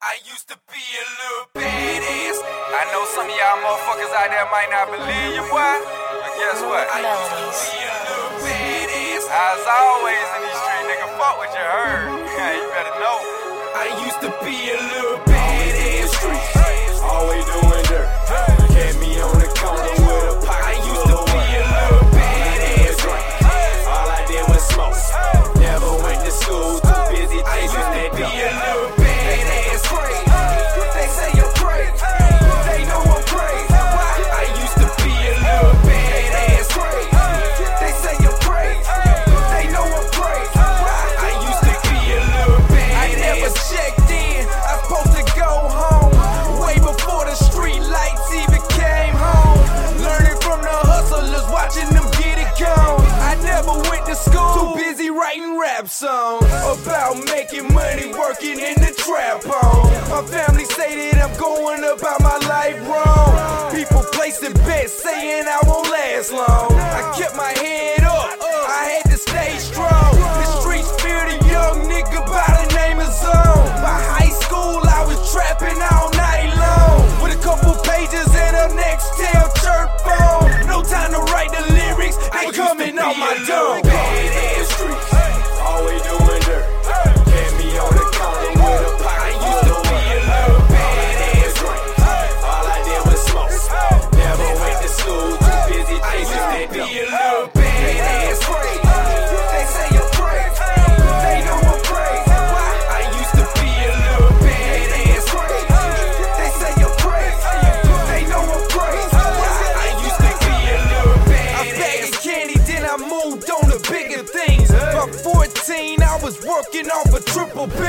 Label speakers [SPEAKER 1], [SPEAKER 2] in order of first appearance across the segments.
[SPEAKER 1] I used to be a little badass. I know some of y'all motherfuckers out there might not believe you, boy. But guess what? I used to be a little badass. As always in these streets, nigga, fuck what you heard. you better know. I used to be a little badass.
[SPEAKER 2] School. Too busy
[SPEAKER 1] writing rap songs about making money, working in the trap home. My family say that I'm going about my life wrong. People placing bets saying I won't last long. 14, I was working off a triple B.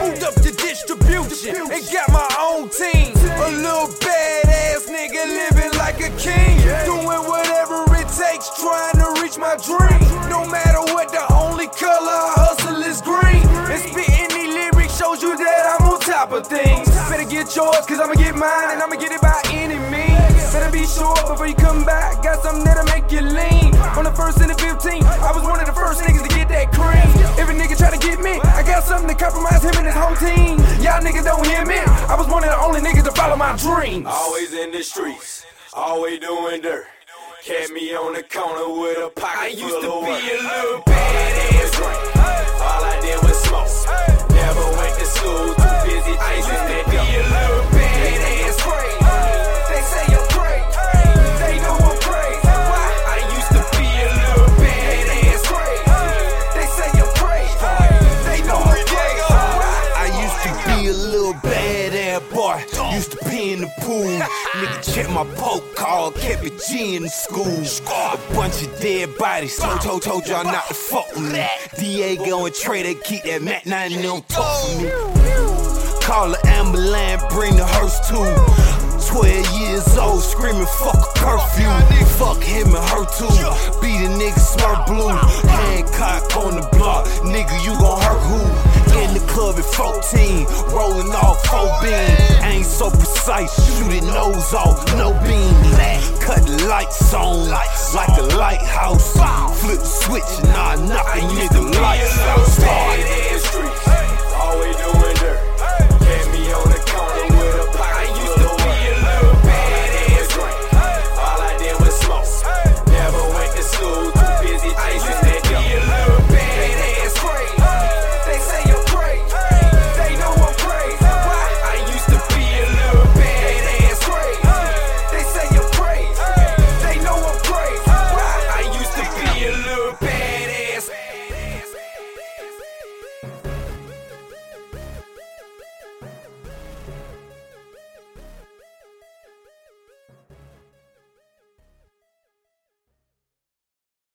[SPEAKER 1] Moved up to distribution and got my own team. A little badass nigga living like a king. Doing whatever it takes, trying to reach my dream. No matter what, the only color I hustle is green. And spitting these lyrics shows you that I'm on top of things. Better get yours, cause I'ma get mine, and I'ma get it by any means. Better be sure before you come back, got something that'll make you lean. On the first and the 15, Y'all niggas don't hear me. I was one of the only niggas to follow my dreams.
[SPEAKER 2] Always in the streets. Always doing dirt. Kept me on the corner with a pocket
[SPEAKER 1] I used
[SPEAKER 2] full
[SPEAKER 1] to
[SPEAKER 2] of
[SPEAKER 1] be
[SPEAKER 2] work.
[SPEAKER 1] a little badass.
[SPEAKER 2] All I did was smoke. Never went to school.
[SPEAKER 3] Boy. Used to pee in the pool. Nigga check my poke call. kept it G in the school. A bunch of dead bodies. Told, told, told y'all not to fuck with me. Diego and they keep that Mac 9 and them for me. Call the ambulance, bring the hearse too. 12 years old, screaming fuck a curfew. Fuck him and her too. Beat a nigga smart blue. Hancock on the block, nigga, you gon' hurt who? In the club at 14, rolling off 4 beam. Ain't so precise, shoot it nose off, no beam. Cut lights on, like a lighthouse. Flip switch, and I knock a nigga lights out.
[SPEAKER 2] Streets.